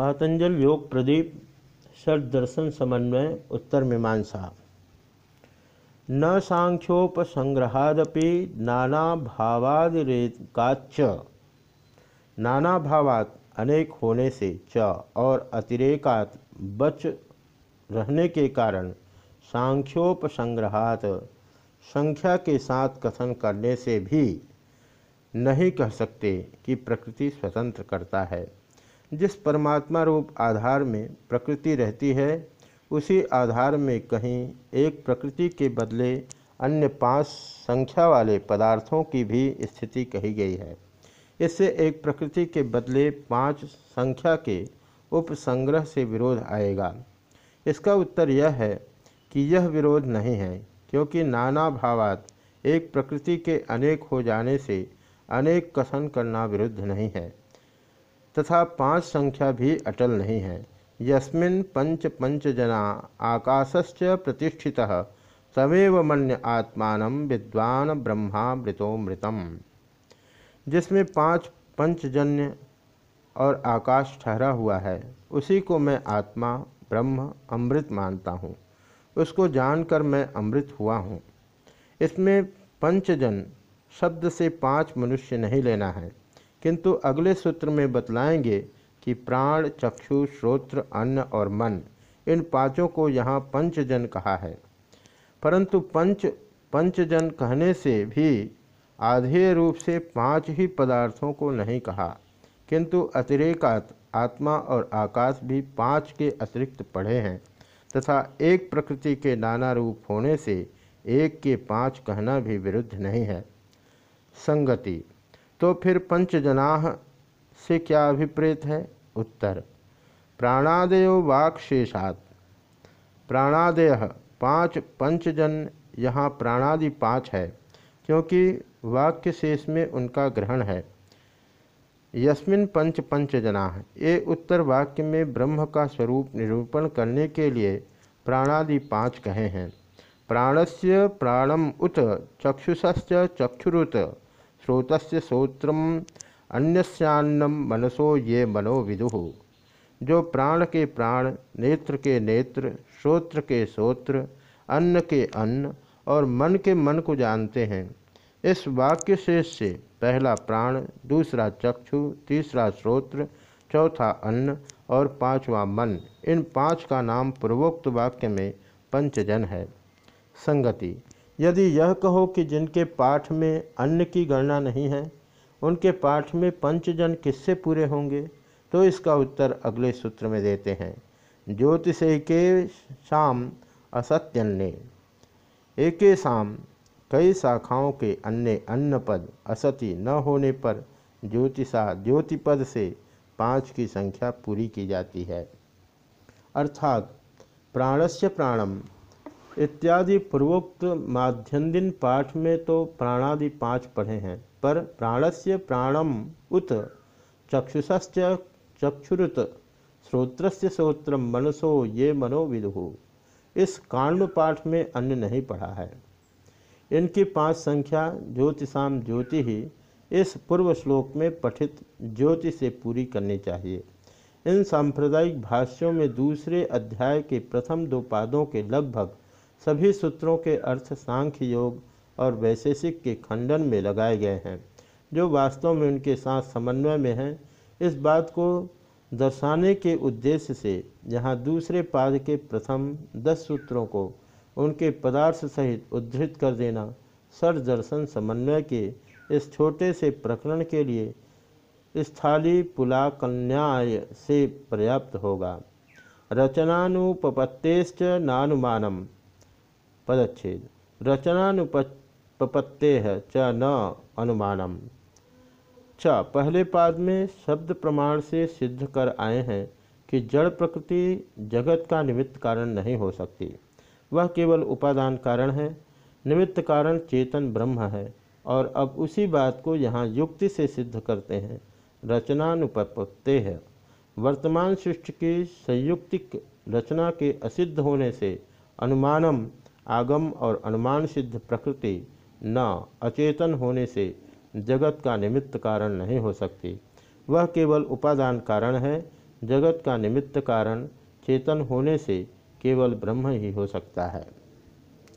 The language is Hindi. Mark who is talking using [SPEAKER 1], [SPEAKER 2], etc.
[SPEAKER 1] पातंजल योग प्रदीप षड्दर्शन समन्वय, उत्तर मीमांसा। न सांख्योपसंग्रहादपि नाना भावादिरेकाच नाना भावात अनेक होने से च और अतिरेकात बच रहने के कारण सांख्योपसंग्रहात संख्या के साथ कथन करने से भी नहीं कह सकते कि प्रकृति स्वतंत्र करता है। जिस परमात्मा रूप आधार में प्रकृति रहती है, उसी आधार में कहीं एक प्रकृति के बदले अन्य पाँच संख्या वाले पदार्थों की भी स्थिति कही गई है। इससे एक प्रकृति के बदले पाँच संख्या के उपसंग्रह से विरोध आएगा। इसका उत्तर यह है कि यह विरोध नहीं है, क्योंकि नाना भावात एक प्रकृति के अनेक हो जाने से अनेक कथन करना विरुद्ध नहीं है। तथा पाँच संख्या भी अटल नहीं है। यस्मिन पंच पंच जना आकाशश्च प्रतिष्ठितः, तमेव मन्य आत्मान विद्वान ब्रह्मामृतोमृतम जिसमें पाँच पंचजन्य और आकाश ठहरा हुआ है, उसी को मैं आत्मा, ब्रह्म, अमृत मानता हूँ। उसको जानकर मैं अमृत हुआ हूँ। इसमें पंचजन शब्द से पाँच मनुष्य नहीं लेना है। किंतु अगले सूत्र में बतलाएँगे कि प्राण, चक्षु, श्रोत्र, अन्न और मन, इन पाँचों को यहाँ पंचजन कहा है। परंतु पंच, पंचजन कहने से भी आधेय रूप से पाँच ही पदार्थों को नहीं कहा, किंतु अतिरेकात आत्मा और आकाश भी पाँच के अतिरिक्त पढ़े हैं, तथा एक प्रकृति के नाना रूप होने से एक के पाँच कहना भी विरुद्ध नहीं है। संगति तो फिर पंचजना से क्या अभिप्रेत है? उत्तर, प्राणादयो वाक्शेषात। प्राणादय पाँच पंचजन यहाँ प्राणादि पाँच है, क्योंकि वाक्य शेष में उनका ग्रहण है। यस्मिन पंच पंचजना, ये उत्तर वाक्य में ब्रह्म का स्वरूप निरूपण करने के लिए प्राणादि पाँच कहे हैं। प्राणस्य प्राणम उत चक्षुषश्च चक्षुरुत। श्रोतस्य श्रोत्रम अन्यस्यान्नम मनसो ये मनो विदु। जो प्राण के प्राण, नेत्र के नेत्र, श्रोत्र के श्रोत्र, अन्न के अन्न और मन के मन को जानते हैं। इस वाक्य शेष से पहला प्राण, दूसरा चक्षु, तीसरा श्रोत्र, चौथा अन्न और पांचवा मन, इन पाँच का नाम पूर्वोक्त वाक्य में पंचजन है। संगति यदि यह कहो कि जिनके पाठ में अन्न की गणना नहीं है, उनके पाठ में पंचजन किससे पूरे होंगे? तो इसका उत्तर अगले सूत्र में देते हैं। ज्योतिष के शाम असत्यन्य। एके शाम कई शाखाओं के अन्य अन्न पद असति न होने पर ज्योतिषा ज्योतिपद से पाँच की संख्या पूरी की जाती है। अर्थात प्राणस्य प्राणम इत्यादि पूर्वोक्त माध्यन्दिन पाठ में तो प्राणादि पाँच पढ़े हैं, पर प्राणस्य प्राणम उत, चक्षुषश्च चक्षुरुत, श्रोत्रस्य श्रोत्र मनसो ये मनो विदु इस कांड पाठ में अन्य नहीं पढ़ा है। इनकी पाँच संख्या ज्योतिषाम ज्योति ही इस पूर्व श्लोक में पठित ज्योति से पूरी करनी चाहिए। इन सांप्रदायिक भाष्यों में दूसरे अध्याय के प्रथम दो पादों के लगभग सभी सूत्रों के अर्थ सांख्य योग और वैशेषिक के खंडन में लगाए गए हैं, जो वास्तव में उनके साथ समन्वय में हैं। इस बात को दर्शाने के उद्देश्य से यहाँ दूसरे पाद के प्रथम दस सूत्रों को उनके पदार्थ सहित उद्धृत कर देना, सर दर्शन समन्वय के इस छोटे से प्रकरण के लिए स्थाली पुलाकन्याय से पर्याप्त होगा। रचनानुपत्तेश्च नानुमानम। पदच्छेद। रचनानुपत्ते है च न अनुमानम। च पहले पाद में शब्द प्रमाण से सिद्ध कर आए हैं कि जड़ प्रकृति जगत का निमित्त कारण नहीं हो सकती। वह केवल उपादान कारण है, निमित्त कारण चेतन ब्रह्म है, और अब उसी बात को यहाँ युक्ति से सिद्ध करते हैं। रचनानुपत्ते है वर्तमान सृष्टि की संयुक्तिक रचना के असिद्ध होने से अनुमानम आगम और अनुमान सिद्ध प्रकृति न अचेतन होने से जगत का निमित्त कारण नहीं हो सकती। वह केवल उपादान कारण है, जगत का निमित्त कारण चेतन होने से केवल ब्रह्म ही हो सकता है।